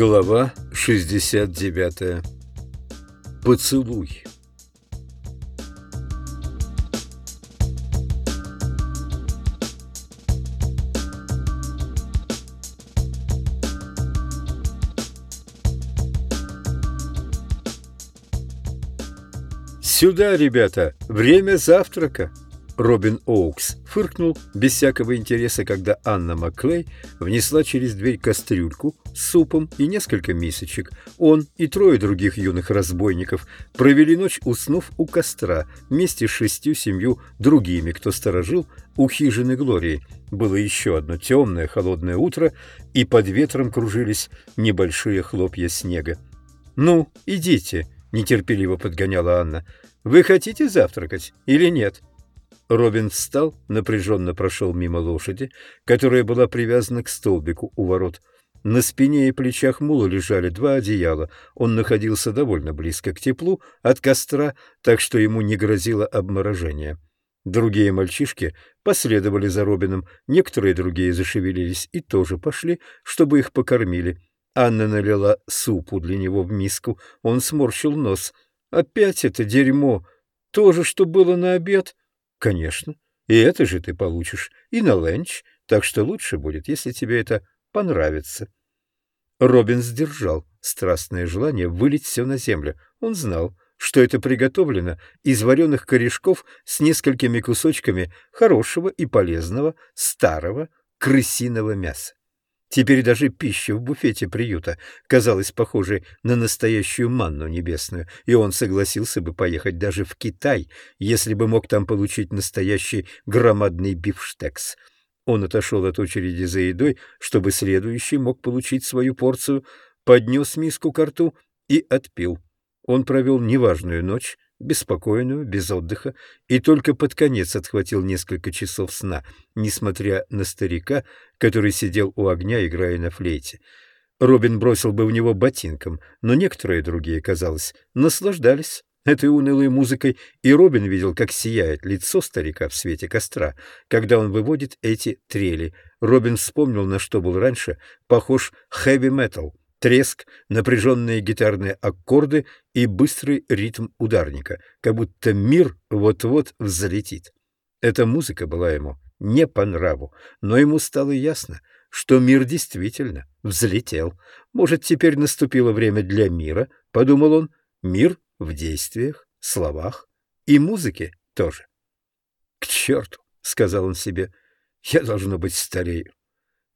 Глава 69. Поцелуй. «Сюда, ребята! Время завтрака!» Робин Оукс фыркнул без всякого интереса, когда Анна Макклей внесла через дверь кастрюльку с супом и несколько мисочек. Он и трое других юных разбойников провели ночь, уснув у костра вместе с шестью-семью другими, кто сторожил у хижины Глории. Было еще одно темное холодное утро, и под ветром кружились небольшие хлопья снега. «Ну, идите», — нетерпеливо подгоняла Анна. «Вы хотите завтракать или нет?» Робин встал, напряженно прошел мимо лошади, которая была привязана к столбику у ворот. На спине и плечах мула лежали два одеяла. Он находился довольно близко к теплу от костра, так что ему не грозило обморожение. Другие мальчишки последовали за Робином, некоторые другие зашевелились и тоже пошли, чтобы их покормили. Анна налила супу для него в миску, он сморщил нос. «Опять это дерьмо! То же, что было на обед!» Конечно. И это же ты получишь и на ленч, так что лучше будет, если тебе это понравится. Робин сдержал страстное желание вылить все на землю. Он знал, что это приготовлено из вареных корешков с несколькими кусочками хорошего и полезного старого крысиного мяса. Теперь даже пища в буфете приюта казалась похожей на настоящую манну небесную, и он согласился бы поехать даже в Китай, если бы мог там получить настоящий громадный бифштекс. Он отошел от очереди за едой, чтобы следующий мог получить свою порцию, поднес миску к рту и отпил. Он провел неважную ночь, беспокойную, без отдыха, и только под конец отхватил несколько часов сна, несмотря на старика, который сидел у огня, играя на флейте. Робин бросил бы в него ботинком, но некоторые другие, казалось, наслаждались этой унылой музыкой, и Робин видел, как сияет лицо старика в свете костра, когда он выводит эти трели. Робин вспомнил, на что был раньше похож хэви-метал, треск, напряженные гитарные аккорды и быстрый ритм ударника, как будто мир вот-вот взлетит. Эта музыка была ему не по нраву, но ему стало ясно, что мир действительно взлетел. Может, теперь наступило время для мира, — подумал он, — мир в действиях, словах и музыке тоже. — К черту, — сказал он себе, — я, должно быть, старею.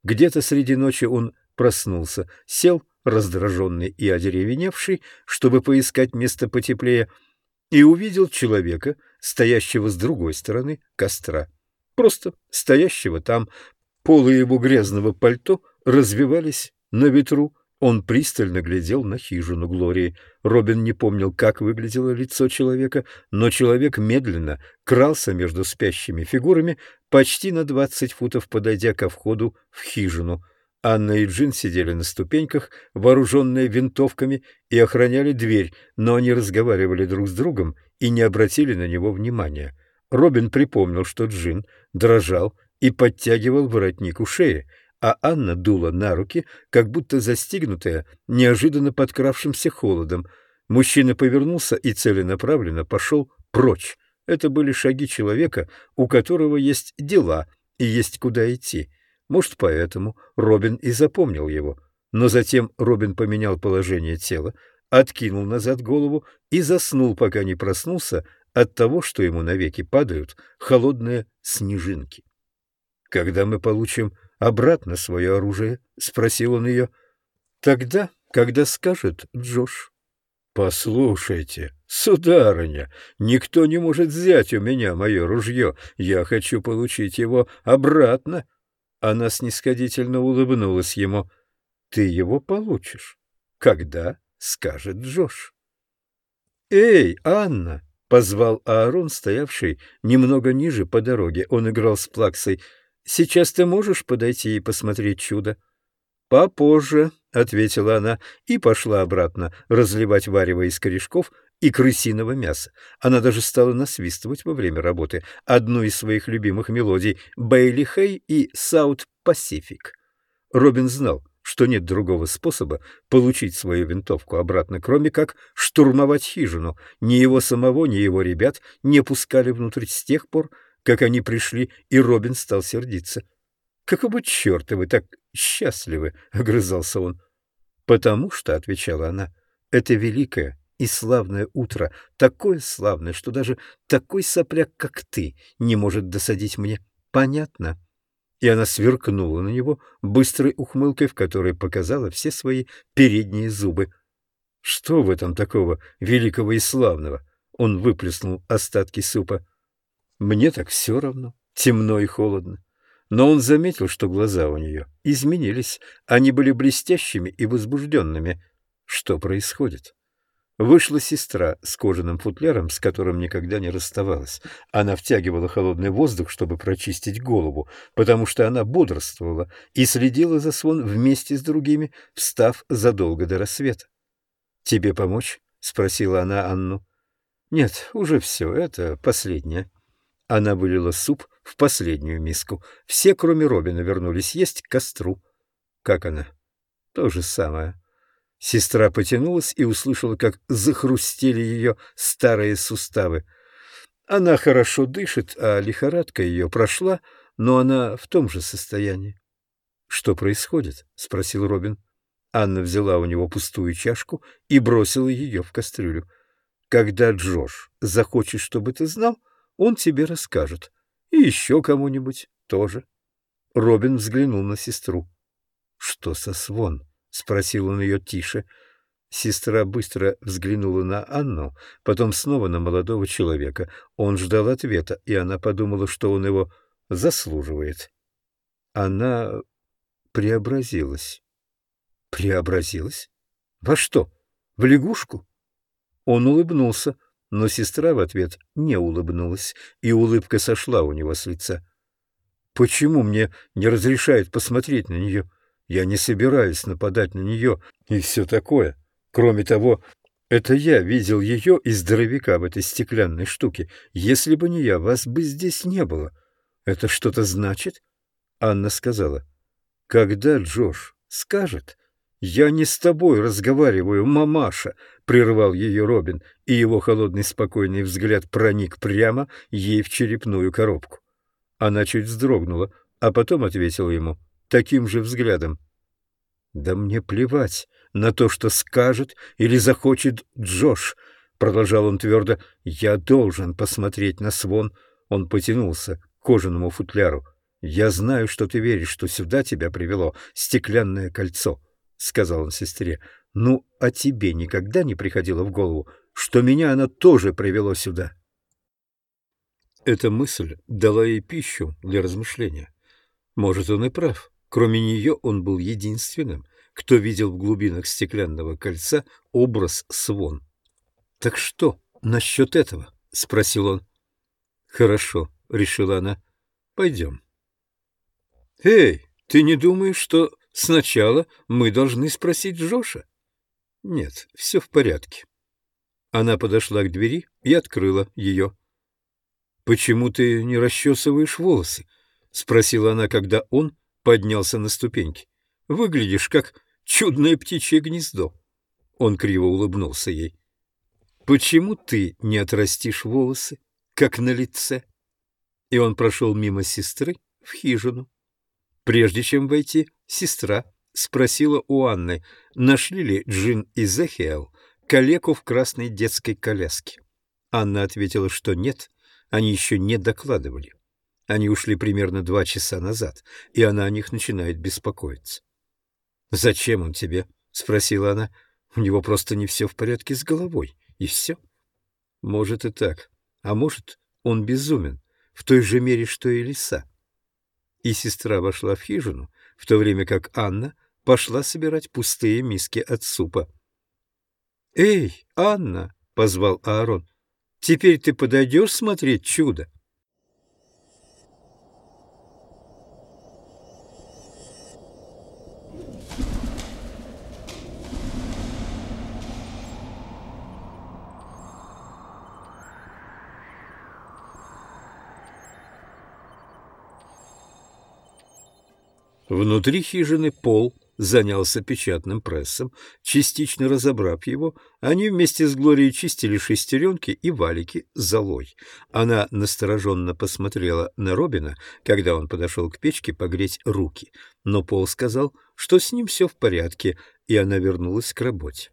Где-то среди ночи он проснулся, сел раздраженный и одеревеневший, чтобы поискать место потеплее, и увидел человека, стоящего с другой стороны костра. Просто стоящего там. Полы его грязного пальто развивались на ветру. Он пристально глядел на хижину Глории. Робин не помнил, как выглядело лицо человека, но человек медленно крался между спящими фигурами, почти на двадцать футов подойдя ко входу в хижину — Анна и Джин сидели на ступеньках, вооруженные винтовками, и охраняли дверь, но они разговаривали друг с другом и не обратили на него внимания. Робин припомнил, что Джин дрожал и подтягивал воротник у шеи, а Анна дула на руки, как будто застигнутая неожиданно подкравшимся холодом. Мужчина повернулся и целенаправленно пошел прочь. Это были шаги человека, у которого есть дела и есть куда идти. Может, поэтому Робин и запомнил его. Но затем Робин поменял положение тела, откинул назад голову и заснул, пока не проснулся от того, что ему навеки падают холодные снежинки. «Когда мы получим обратно свое оружие?» — спросил он ее. «Тогда, когда скажет Джош». «Послушайте, сударыня, никто не может взять у меня мое ружье. Я хочу получить его обратно». Она снисходительно улыбнулась ему. «Ты его получишь, когда скажет Джош». «Эй, Анна!» — позвал Аарон, стоявший немного ниже по дороге. Он играл с плаксой. «Сейчас ты можешь подойти и посмотреть чудо?» «Попозже», — ответила она и пошла обратно разливать варево из корешков и крысиного мяса. Она даже стала насвистывать во время работы одну из своих любимых мелодий «Бейли Хей» и «Саут Пасифик». Робин знал, что нет другого способа получить свою винтовку обратно, кроме как штурмовать хижину. Ни его самого, ни его ребят не пускали внутрь с тех пор, как они пришли, и Робин стал сердиться. «Какого черта вы так счастливы?» — огрызался он. «Потому что», — отвечала она, — «это великое и славное утро, такое славное, что даже такой сопляк, как ты, не может досадить мне. Понятно?» и она сверкнула на него быстрой ухмылкой, в которой показала все свои передние зубы. «Что в этом такого великого и славного?» Он выплеснул остатки супа. «Мне так все равно, темно и холодно». Но он заметил, что глаза у нее изменились, они были блестящими и возбужденными. Что происходит? Вышла сестра с кожаным футляром, с которым никогда не расставалась. Она втягивала холодный воздух, чтобы прочистить голову, потому что она бодрствовала и следила за свон вместе с другими, встав задолго до рассвета. «Тебе помочь?» — спросила она Анну. «Нет, уже все, это последнее». Она вылила суп в последнюю миску. Все, кроме Робина, вернулись есть к костру. «Как она?» «То же самое». Сестра потянулась и услышала, как захрустели ее старые суставы. Она хорошо дышит, а лихорадка ее прошла, но она в том же состоянии. — Что происходит? — спросил Робин. Анна взяла у него пустую чашку и бросила ее в кастрюлю. — Когда Джош захочет, чтобы ты знал, он тебе расскажет. И еще кому-нибудь тоже. Робин взглянул на сестру. — Что со свон? — спросил он ее тише. Сестра быстро взглянула на Анну, потом снова на молодого человека. Он ждал ответа, и она подумала, что он его заслуживает. Она преобразилась. Преобразилась? Во что? В лягушку? Он улыбнулся, но сестра в ответ не улыбнулась, и улыбка сошла у него с лица. «Почему мне не разрешают посмотреть на нее?» Я не собираюсь нападать на нее и все такое. Кроме того, это я видел ее и здоровяка в этой стеклянной штуке. Если бы не я, вас бы здесь не было. Это что-то значит? Анна сказала. Когда Джош скажет... «Я не с тобой разговариваю, мамаша!» — прервал ее Робин, и его холодный спокойный взгляд проник прямо ей в черепную коробку. Она чуть вздрогнула, а потом ответила ему таким же взглядом. «Да мне плевать на то, что скажет или захочет Джош», — продолжал он твердо. «Я должен посмотреть на свон». Он потянулся к кожаному футляру. «Я знаю, что ты веришь, что сюда тебя привело стеклянное кольцо», — сказал он сестре. «Ну, а тебе никогда не приходило в голову, что меня оно тоже привело сюда?» Эта мысль дала ей пищу для размышления. Может, он и прав. Кроме нее он был единственным, кто видел в глубинах стеклянного кольца образ Свон. «Так что насчет этого?» — спросил он. «Хорошо», — решила она. «Пойдем». «Эй, ты не думаешь, что сначала мы должны спросить Джоша?» «Нет, все в порядке». Она подошла к двери и открыла ее. «Почему ты не расчесываешь волосы?» — спросила она, когда он поднялся на ступеньки. «Выглядишь, как чудное птичье гнездо». Он криво улыбнулся ей. «Почему ты не отрастишь волосы, как на лице?» И он прошел мимо сестры в хижину. Прежде чем войти, сестра спросила у Анны, нашли ли Джин и Зехиэл калеку в красной детской коляске. Анна ответила, что нет, они еще не докладывали. Они ушли примерно два часа назад, и она о них начинает беспокоиться. «Зачем он тебе?» — спросила она. «У него просто не все в порядке с головой, и все». «Может и так, а может, он безумен, в той же мере, что и лиса». И сестра вошла в хижину, в то время как Анна пошла собирать пустые миски от супа. «Эй, Анна!» — позвал Аарон. «Теперь ты подойдешь смотреть чудо?» Внутри хижины пол занялся печатным прессом. Частично разобрав его, они вместе с Глорией чистили шестеренки и валики золой. Она настороженно посмотрела на Робина, когда он подошел к печке погреть руки, но Пол сказал, что с ним все в порядке, и она вернулась к работе.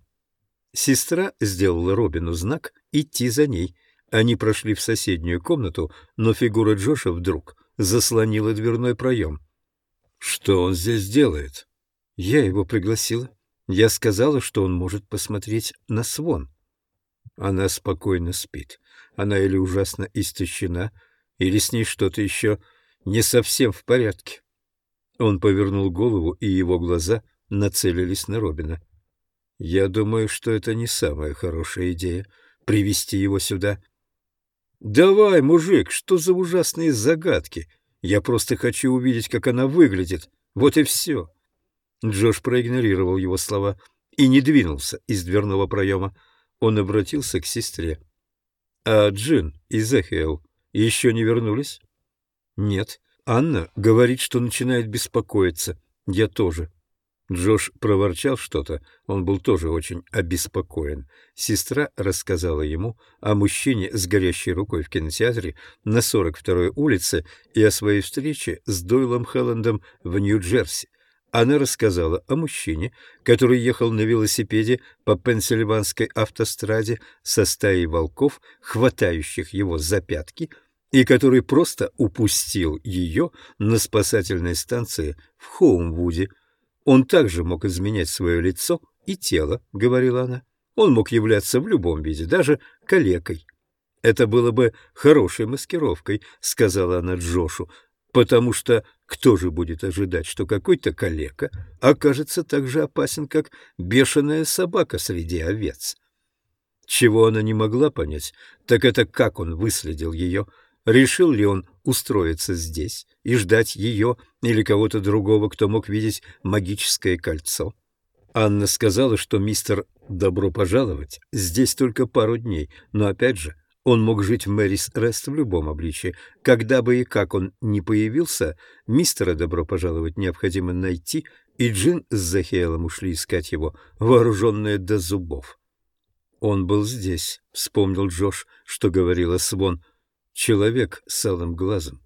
Сестра сделала Робину знак идти за ней. Они прошли в соседнюю комнату, но фигура Джоша вдруг заслонила дверной проем. «Что он здесь делает?» Я его пригласила. Я сказала, что он может посмотреть на свон. Она спокойно спит. Она или ужасно истощена, или с ней что-то еще не совсем в порядке. Он повернул голову, и его глаза нацелились на Робина. Я думаю, что это не самая хорошая идея — привести его сюда. «Давай, мужик, что за ужасные загадки? Я просто хочу увидеть, как она выглядит. Вот и все». Джош проигнорировал его слова и не двинулся из дверного проема. Он обратился к сестре. — А Джин и Зехиэл еще не вернулись? — Нет. Анна говорит, что начинает беспокоиться. Я тоже. Джош проворчал что-то, он был тоже очень обеспокоен. Сестра рассказала ему о мужчине с горящей рукой в кинотеатре на 42-й улице и о своей встрече с Дойлом Хеллендом в Нью-Джерси. Она рассказала о мужчине, который ехал на велосипеде по Пенсильванской автостраде со стаей волков, хватающих его за пятки, и который просто упустил ее на спасательной станции в Хоумвуде. Он также мог изменять свое лицо и тело, — говорила она. Он мог являться в любом виде, даже калекой. «Это было бы хорошей маскировкой», — сказала она Джошу, потому что кто же будет ожидать, что какой-то калека окажется так же опасен, как бешеная собака среди овец? Чего она не могла понять, так это как он выследил ее, решил ли он устроиться здесь и ждать ее или кого-то другого, кто мог видеть магическое кольцо. Анна сказала, что мистер «добро пожаловать» здесь только пару дней, но опять же он мог жить в Мэрис Рест в любом обличии. Когда бы и как он не появился, мистера добро пожаловать необходимо найти, и Джин с Захиэлом ушли искать его, вооруженные до зубов. «Он был здесь», — вспомнил Джош, что говорила Свон. «Человек с алым глазом».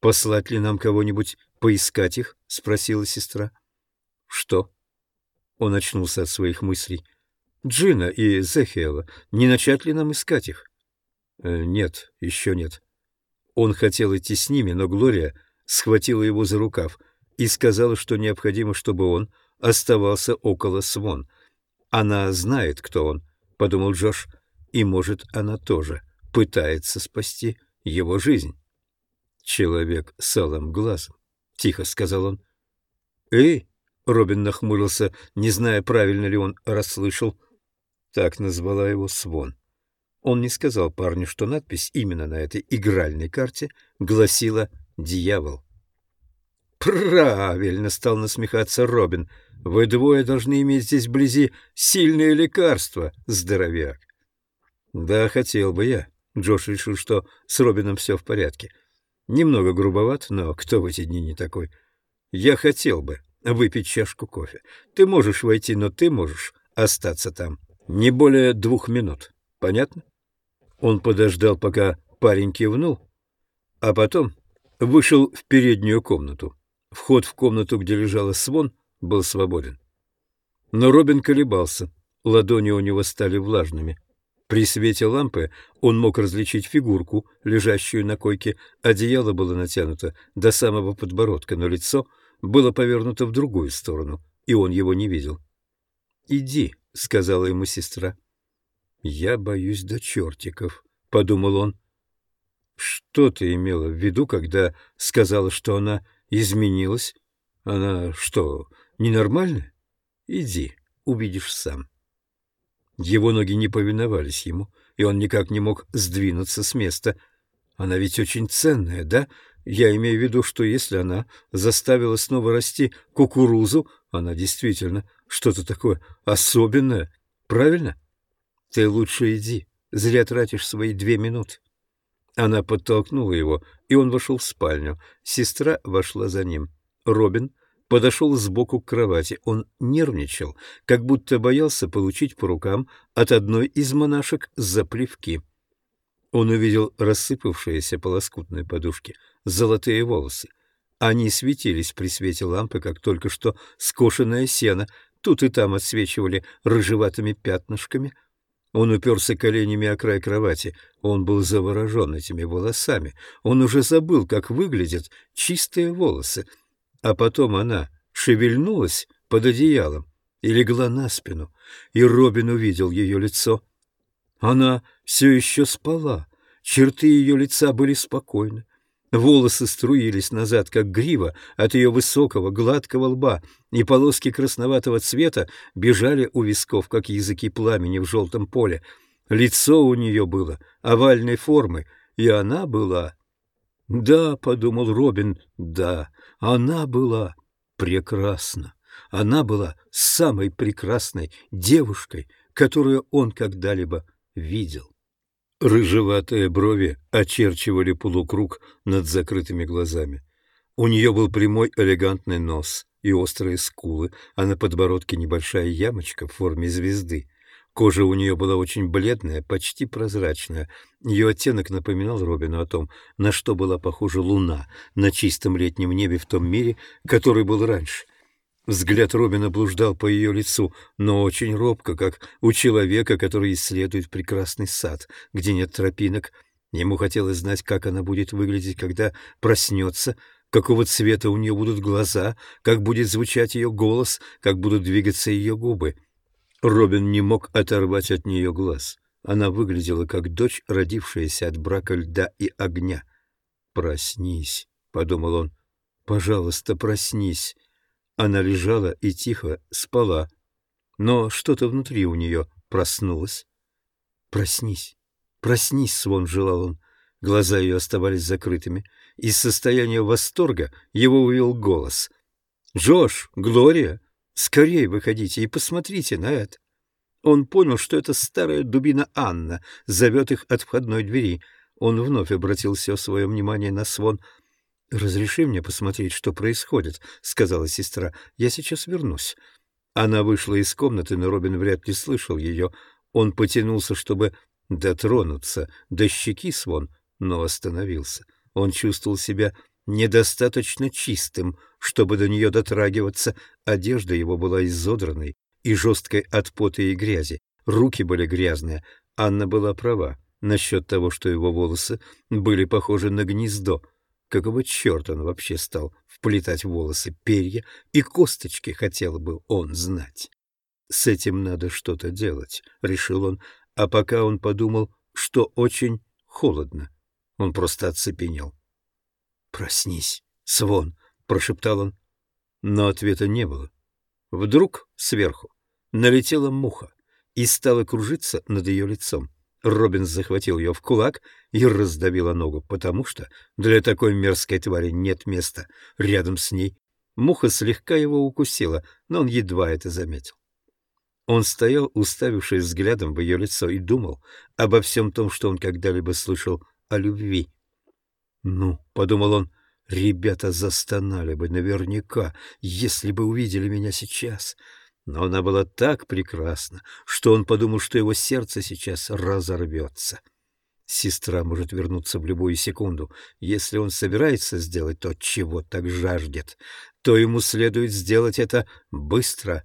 «Послать ли нам кого-нибудь поискать их?» — спросила сестра. «Что?» Он очнулся от своих мыслей. Джина и Зехиэла, не начать ли нам искать их? Э, нет, еще нет. Он хотел идти с ними, но Глория схватила его за рукав и сказала, что необходимо, чтобы он оставался около Свон. Она знает, кто он, подумал Джош, и, может, она тоже пытается спасти его жизнь. Человек с алым глазом, тихо сказал он. Эй, Робин нахмурился, не зная, правильно ли он расслышал. Так назвала его Свон. Он не сказал парню, что надпись именно на этой игральной карте гласила «Дьявол». «Правильно!» — стал насмехаться Робин. «Вы двое должны иметь здесь вблизи сильное лекарство, здоровяк!» «Да, хотел бы я». Джош решил, что с Робином все в порядке. Немного грубоват, но кто в эти дни не такой? «Я хотел бы выпить чашку кофе. Ты можешь войти, но ты можешь остаться там». Не более двух минут. Понятно? Он подождал, пока парень кивнул, а потом вышел в переднюю комнату. Вход в комнату, где лежала Свон, был свободен. Но Робин колебался. Ладони у него стали влажными. При свете лампы он мог различить фигурку, лежащую на койке. Одеяло было натянуто до самого подбородка, но лицо было повернуто в другую сторону, и он его не видел. «Иди», — сказала ему сестра. «Я боюсь до чертиков», — подумал он. «Что ты имела в виду, когда сказала, что она изменилась? Она что, ненормальная? Иди, увидишь сам». Его ноги не повиновались ему, и он никак не мог сдвинуться с места. Она ведь очень ценная, да? Я имею в виду, что если она заставила снова расти кукурузу, она действительно что-то такое особенное, правильно? Ты лучше иди, зря тратишь свои две минуты. Она подтолкнула его, и он вошел в спальню. Сестра вошла за ним. Робин подошел сбоку к кровати. Он нервничал, как будто боялся получить по рукам от одной из монашек за плевки. Он увидел рассыпавшиеся по лоскутной подушке золотые волосы. Они светились при свете лампы, как только что скошенное сено, тут и там отсвечивали рыжеватыми пятнышками. Он уперся коленями о край кровати. Он был заворожен этими волосами. Он уже забыл, как выглядят чистые волосы. А потом она шевельнулась под одеялом и легла на спину, и Робин увидел ее лицо. Она все еще спала, черты ее лица были спокойны. Волосы струились назад, как грива, от ее высокого, гладкого лба, и полоски красноватого цвета бежали у висков, как языки пламени в желтом поле. Лицо у нее было овальной формы, и она была... «Да», — подумал Робин, — «да, она была прекрасна. Она была самой прекрасной девушкой, которую он когда-либо видел». Рыжеватые брови очерчивали полукруг над закрытыми глазами. У нее был прямой элегантный нос и острые скулы, а на подбородке небольшая ямочка в форме звезды. Кожа у нее была очень бледная, почти прозрачная. Ее оттенок напоминал Робину о том, на что была похожа луна на чистом летнем небе в том мире, который был раньше — Взгляд Робина блуждал по ее лицу, но очень робко, как у человека, который исследует прекрасный сад, где нет тропинок. Ему хотелось знать, как она будет выглядеть, когда проснется, какого цвета у нее будут глаза, как будет звучать ее голос, как будут двигаться ее губы. Робин не мог оторвать от нее глаз. Она выглядела как дочь, родившаяся от брака льда и огня. «Проснись», — подумал он, — «пожалуйста, проснись». Она лежала и тихо спала, но что-то внутри у нее проснулось. «Проснись, проснись, Свон», — желал он. Глаза ее оставались закрытыми. Из состояния восторга его увел голос. «Джош, Глория, скорее выходите и посмотрите на это». Он понял, что это старая дубина Анна зовет их от входной двери. Он вновь обратил все свое внимание на Свон — «Разреши мне посмотреть, что происходит», — сказала сестра. «Я сейчас вернусь». Она вышла из комнаты, но Робин вряд ли слышал ее. Он потянулся, чтобы дотронуться до щеки Свон, но остановился. Он чувствовал себя недостаточно чистым, чтобы до нее дотрагиваться. Одежда его была изодранной и жесткой от пота и грязи. Руки были грязные. Анна была права насчет того, что его волосы были похожи на гнездо. Какого черта он вообще стал вплетать в волосы перья и косточки, хотел бы он знать. С этим надо что-то делать, решил он, а пока он подумал, что очень холодно. Он просто оцепенел. «Проснись, Свон!» — прошептал он. Но ответа не было. Вдруг сверху налетела муха и стала кружиться над ее лицом. Робин захватил ее в кулак и раздавила ногу, потому что для такой мерзкой твари нет места рядом с ней. Муха слегка его укусила, но он едва это заметил. Он стоял, уставившись взглядом в ее лицо, и думал обо всем том, что он когда-либо слышал о любви. «Ну», — подумал он, — «ребята застонали бы наверняка, если бы увидели меня сейчас». Но она была так прекрасна, что он подумал, что его сердце сейчас разорвется. Сестра может вернуться в любую секунду. Если он собирается сделать то, чего так жаждет, то ему следует сделать это быстро.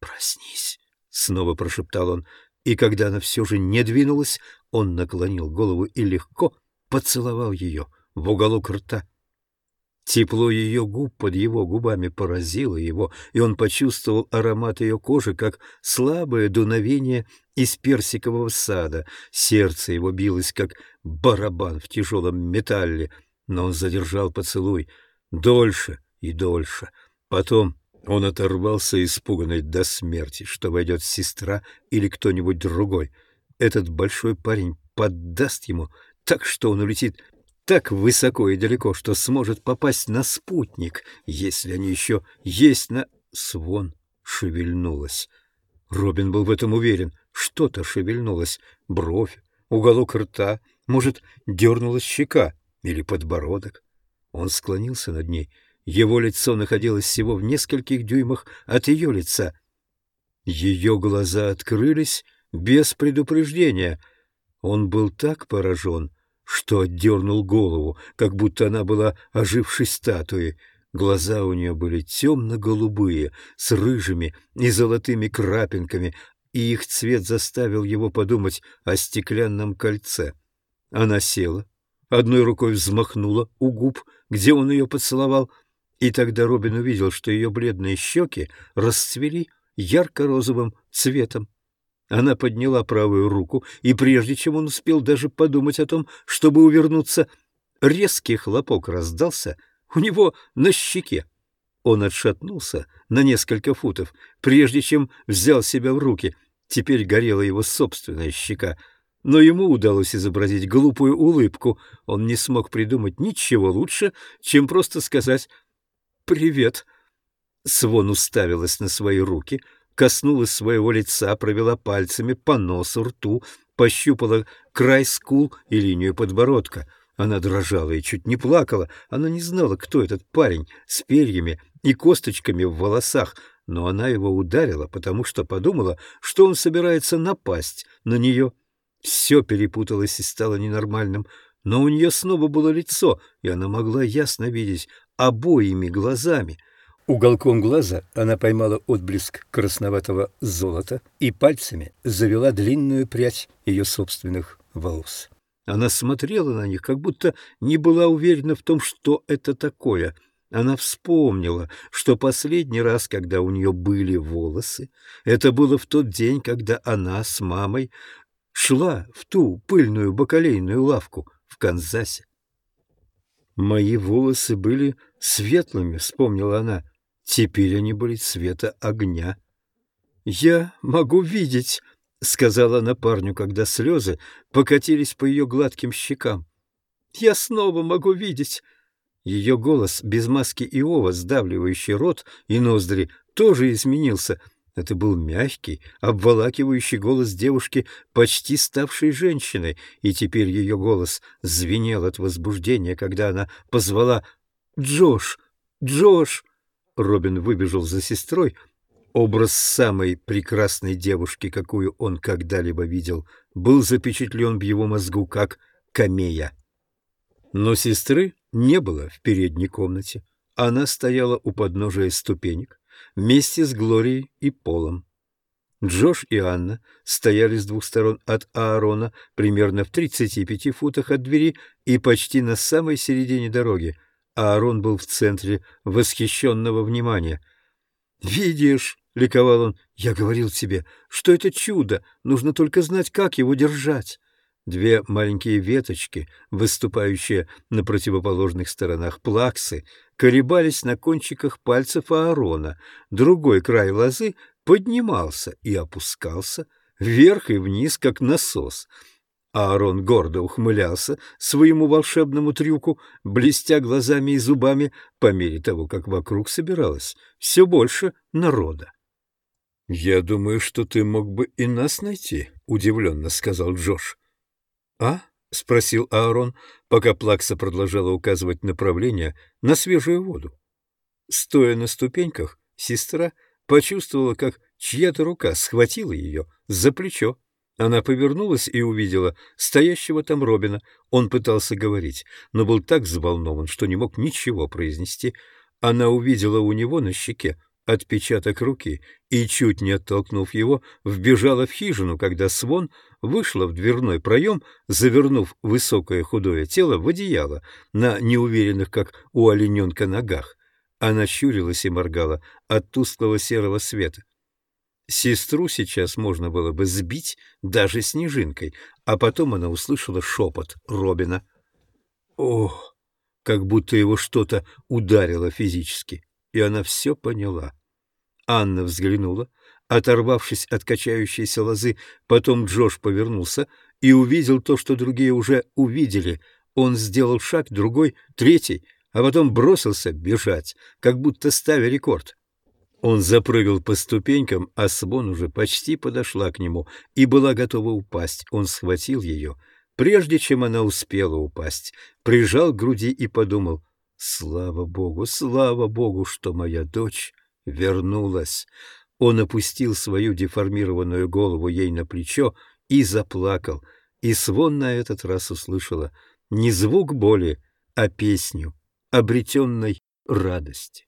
«Проснись!» — снова прошептал он, и когда она все же не двинулась, он наклонил голову и легко поцеловал ее в уголок рта. Тепло ее губ под его губами поразило его, и он почувствовал аромат ее кожи, как слабое дуновение из персикового сада. Сердце его билось, как барабан в тяжелом металле, но он задержал поцелуй дольше и дольше. Потом он оторвался, испуганный до смерти, что войдет сестра или кто-нибудь другой. Этот большой парень поддаст ему так, что он улетит так высоко и далеко, что сможет попасть на спутник, если они еще есть на... Свон шевельнулась. Робин был в этом уверен. Что-то шевельнулось. Бровь, уголок рта, может, дернулась щека или подбородок. Он склонился над ней Его лицо находилось всего в нескольких дюймах от ее лица. Ее глаза открылись без предупреждения. Он был так поражен, что отдернул голову, как будто она была ожившей статуей. Глаза у нее были темно-голубые, с рыжими и золотыми крапинками, и их цвет заставил его подумать о стеклянном кольце. Она села, одной рукой взмахнула у губ, где он ее поцеловал, и тогда Робин увидел, что ее бледные щеки расцвели ярко-розовым цветом. Она подняла правую руку, и прежде чем он успел даже подумать о том, чтобы увернуться, резкий хлопок раздался у него на щеке. Он отшатнулся на несколько футов, прежде чем взял себя в руки. Теперь горела его собственная щека, но ему удалось изобразить глупую улыбку. Он не смог придумать ничего лучше, чем просто сказать «Привет». Свон уставилась на свои руки, коснулась своего лица, провела пальцами по носу, рту, пощупала край скул и линию подбородка. Она дрожала и чуть не плакала. Она не знала, кто этот парень с перьями и косточками в волосах, но она его ударила, потому что подумала, что он собирается напасть на нее. Все перепуталось и стало ненормальным, но у нее снова было лицо, и она могла ясно видеть обоими глазами. Уголком глаза она поймала отблеск красноватого золота и пальцами завела длинную прядь ее собственных волос. Она смотрела на них, как будто не была уверена в том, что это такое. Она вспомнила, что последний раз, когда у нее были волосы, это было в тот день, когда она с мамой шла в ту пыльную бакалейную лавку в Канзасе. «Мои волосы были светлыми», — вспомнила она. «Теперь они были цвета огня». «Я могу видеть», — сказала она парню, когда слезы покатились по ее гладким щекам. «Я снова могу видеть». Ее голос без маски Иова, сдавливающий рот и ноздри, тоже изменился — это был мягкий, обволакивающий голос девушки, почти ставшей женщиной, и теперь ее голос звенел от возбуждения, когда она позвала «Джош! Джош!». Робин выбежал за сестрой. Образ самой прекрасной девушки, какую он когда-либо видел, был запечатлен в его мозгу как камея. Но сестры не было в передней комнате. Она стояла у подножия ступенек, вместе с Глорией и Полом. Джош и Анна стояли с двух сторон от Аарона, примерно в 35 футах от двери и почти на самой середине дороги. Аарон был в центре восхищенного внимания. «Видишь», — ликовал он, — «я говорил тебе, что это чудо, нужно только знать, как его держать». Две маленькие веточки, выступающие на противоположных сторонах плаксы, колебались на кончиках пальцев Аарона. Другой край лозы поднимался и опускался вверх и вниз, как насос. Аарон гордо ухмылялся своему волшебному трюку, блестя глазами и зубами по мере того, как вокруг собиралось все больше народа. — Я думаю, что ты мог бы и нас найти, — удивленно сказал Джош. «А?» — спросил Аарон, пока Плакса продолжала указывать направление на свежую воду. Стоя на ступеньках, сестра почувствовала, как чья-то рука схватила ее за плечо. Она повернулась и увидела стоящего там Робина. Он пытался говорить, но был так взволнован, что не мог ничего произнести. Она увидела у него на щеке отпечаток руки и, чуть не оттолкнув его, вбежала в хижину, когда Свон вышла в дверной проем, завернув высокое худое тело в одеяло на неуверенных, как у олененка, ногах. Она щурилась и моргала от тусклого серого света. Сестру сейчас можно было бы сбить даже снежинкой, а потом она услышала шепот Робина. Ох, как будто его что-то ударило физически и она все поняла. Анна взглянула, оторвавшись от качающейся лозы, потом Джош повернулся и увидел то, что другие уже увидели. Он сделал шаг, другой, третий, а потом бросился бежать, как будто ставя рекорд. Он запрыгал по ступенькам, а Свон уже почти подошла к нему и была готова упасть. Он схватил ее, прежде чем она успела упасть, прижал к груди и подумал — Слава Богу, слава Богу, что моя дочь вернулась. Он опустил свою деформированную голову ей на плечо и заплакал, и Свон на этот раз услышала не звук боли, а песню обретенной радости.